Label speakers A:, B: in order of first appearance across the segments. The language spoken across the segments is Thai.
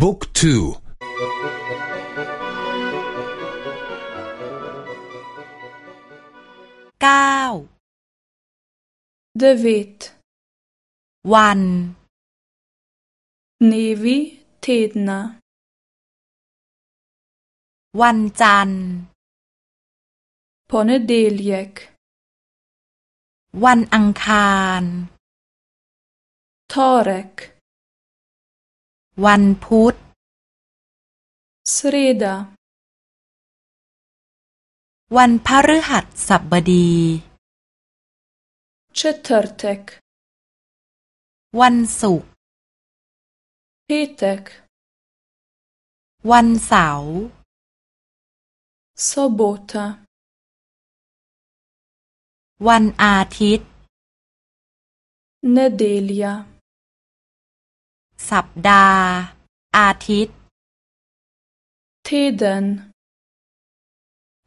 A: บุ๊กทู
B: เก้า
C: เดวิด
B: วัน
C: Dnevi tedna
B: วันจันทร์
C: Ponedeljek
B: วันอังคาร
C: Torek
B: วันพุธ
C: Sreda
B: วันพฤหัสบดี
C: Četrtek
B: วันศุกร์
C: Petek
B: วันเสาร์
C: Sobota
B: วันอาทิตย์
C: Nedelja
B: สัปดาห์ อาทิตย์
C: Teden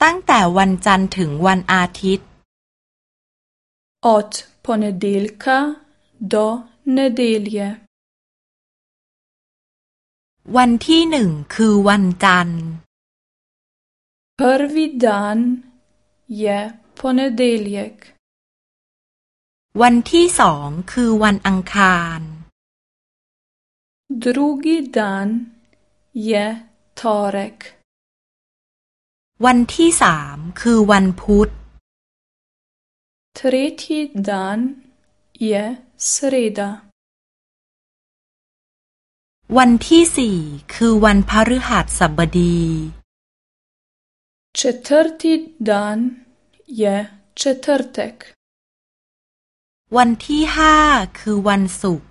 B: ตั้งแต่วันจันทร์ถึงวันอาทิตย์
C: Od ponedeljka do nedelje
B: วันที่หนึ่งคือวันจันทร์
C: Prvi dan je ponedeljek
B: วันที่สองคือวันอังคาร
C: Drugi dan je torek
B: วันที่สามคือวันพุธ
C: Tretji dan je sreda
B: วันที่สี่คือวันพฤหัสบดี
C: Četrti dan je četrtek
B: วันที่ห้าคือวันศุกร์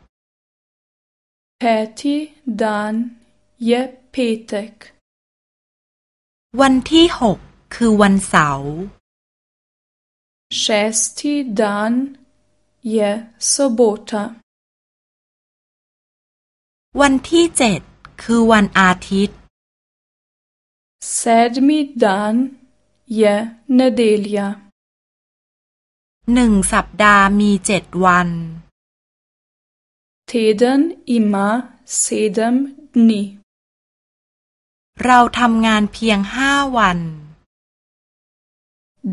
C: Peti dan je petek
B: วันที่หกคือวันเสาร์
C: Šesti dan je sobota
B: วันที่เจ็ดคือวันอาทิตย์
C: Sedmi dan je nedelja
B: หนึ่งสัปดาห์มีเจ็ดวัน
C: Teden ima sedem dni
B: เราทำงานเพียงห้าวัน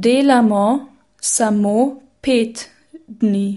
C: Delamo samo pet dni